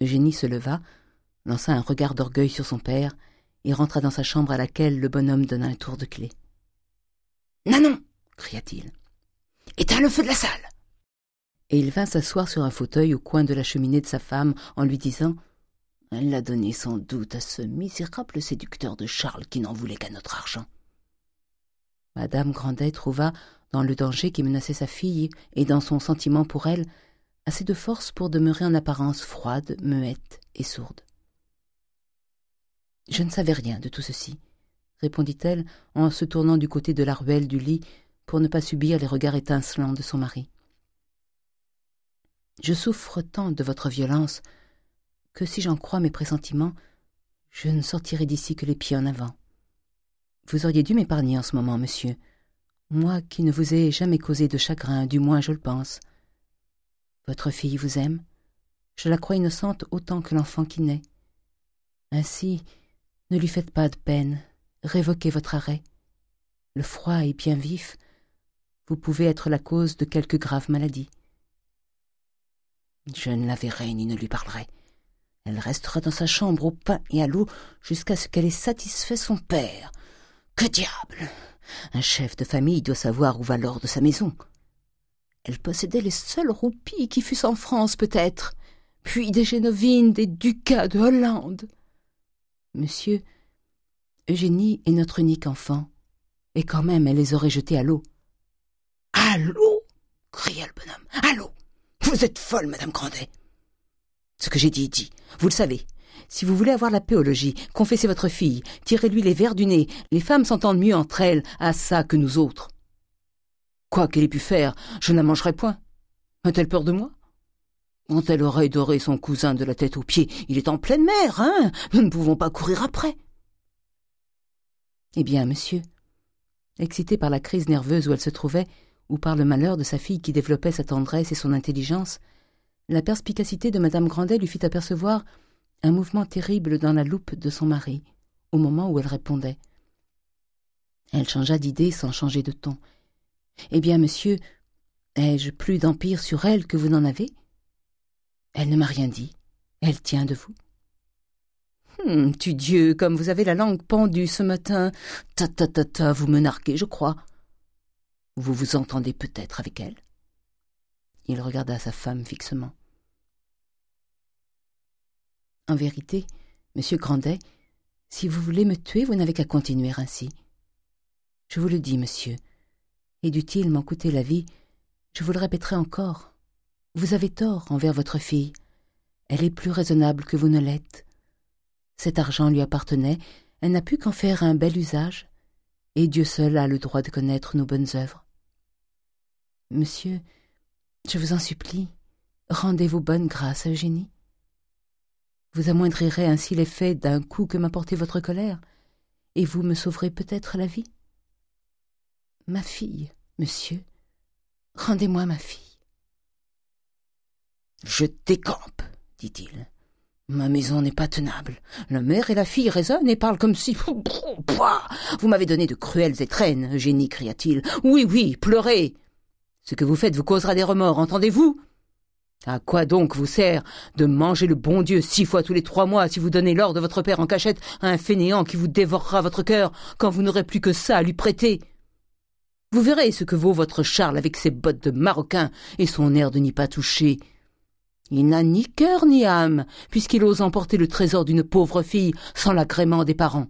Eugénie se leva, lança un regard d'orgueil sur son père et rentra dans sa chambre à laquelle le bonhomme donna un tour de clé. Nanon cria-t-il. Éteins le feu de la salle Et il vint s'asseoir sur un fauteuil au coin de la cheminée de sa femme en lui disant Elle l'a donné sans doute à ce misérable séducteur de Charles qui n'en voulait qu'à notre argent. Madame Grandet trouva, dans le danger qui menaçait sa fille et dans son sentiment pour elle, assez de force pour demeurer en apparence froide, muette et sourde. Je ne savais rien de tout ceci, répondit-elle en se tournant du côté de la ruelle du lit pour ne pas subir les regards étincelants de son mari. Je souffre tant de votre violence que si j'en crois mes pressentiments, je ne sortirai d'ici que les pieds en avant. Vous auriez dû m'épargner en ce moment, monsieur, moi qui ne vous ai jamais causé de chagrin, du moins je le pense. Votre fille vous aime, je la crois innocente autant que l'enfant qui naît. Ainsi, ne lui faites pas de peine, révoquez votre arrêt. Le froid est bien vif, vous pouvez être la cause de quelque grave maladie. Je ne la verrai ni ne lui parlerai. Elle restera dans sa chambre au pain et à l'eau jusqu'à ce qu'elle ait satisfait son père. Que diable Un chef de famille doit savoir où va l'or de sa maison. Elle possédait les seules roupies qui fussent en France, peut-être, puis des génovines, des ducats de Hollande. Monsieur, Eugénie est notre unique enfant, et quand même elle les aurait jetés à l'eau. À l'eau cria le bonhomme. À l'eau Vous êtes folle, madame Grandet. Ce que j'ai dit est dit. Vous le savez. Si vous voulez avoir la péologie, confessez votre fille, tirez-lui les vers du nez. Les femmes s'entendent mieux entre elles à ça que nous autres. Quoi qu'elle ait pu faire, je ne la mangerai point. A-t-elle peur de moi? Quand elle aurait doré son cousin de la tête aux pieds, il est en pleine mer, hein? Nous ne pouvons pas courir après. Eh bien, monsieur, excité par la crise nerveuse où elle se trouvait, ou par le malheur de sa fille qui développait sa tendresse et son intelligence, la perspicacité de madame Grandet lui fit apercevoir un mouvement terrible dans la loupe de son mari, au moment où elle répondait. Elle changea d'idée sans changer de ton. Eh bien, monsieur, ai-je plus d'empire sur elle que vous n'en avez? Elle ne m'a rien dit. Elle tient de vous. Hum, tu Dieu, comme vous avez la langue pendue ce matin. Ta ta ta ta, vous me narquez, je crois. Vous vous entendez peut-être avec elle? Il regarda sa femme fixement. En vérité, monsieur Grandet, si vous voulez me tuer, vous n'avez qu'à continuer ainsi. Je vous le dis, monsieur, et dût-il m'en coûter la vie, je vous le répéterai encore. Vous avez tort envers votre fille. Elle est plus raisonnable que vous ne l'êtes. Cet argent lui appartenait, elle n'a pu qu'en faire un bel usage, et Dieu seul a le droit de connaître nos bonnes œuvres. Monsieur, je vous en supplie, rendez vos bonnes grâces à Eugénie. Vous amoindrirez ainsi l'effet d'un coup que m'a porté votre colère, et vous me sauverez peut-être la vie. Ma fille, monsieur, rendez-moi ma fille. Je décampe, dit-il. Ma maison n'est pas tenable. La mère et la fille raisonnent et parlent comme si... Vous m'avez donné de cruelles étrennes, Eugénie, cria-t-il. Oui, oui, pleurez. Ce que vous faites vous causera des remords, entendez-vous? À quoi donc vous sert de manger le bon Dieu six fois tous les trois mois si vous donnez l'or de votre père en cachette à un fainéant qui vous dévorera votre cœur quand vous n'aurez plus que ça à lui prêter? Vous verrez ce que vaut votre Charles avec ses bottes de maroquin et son air de n'y pas toucher. Il n'a ni cœur ni âme, puisqu'il ose emporter le trésor d'une pauvre fille sans l'agrément des parents.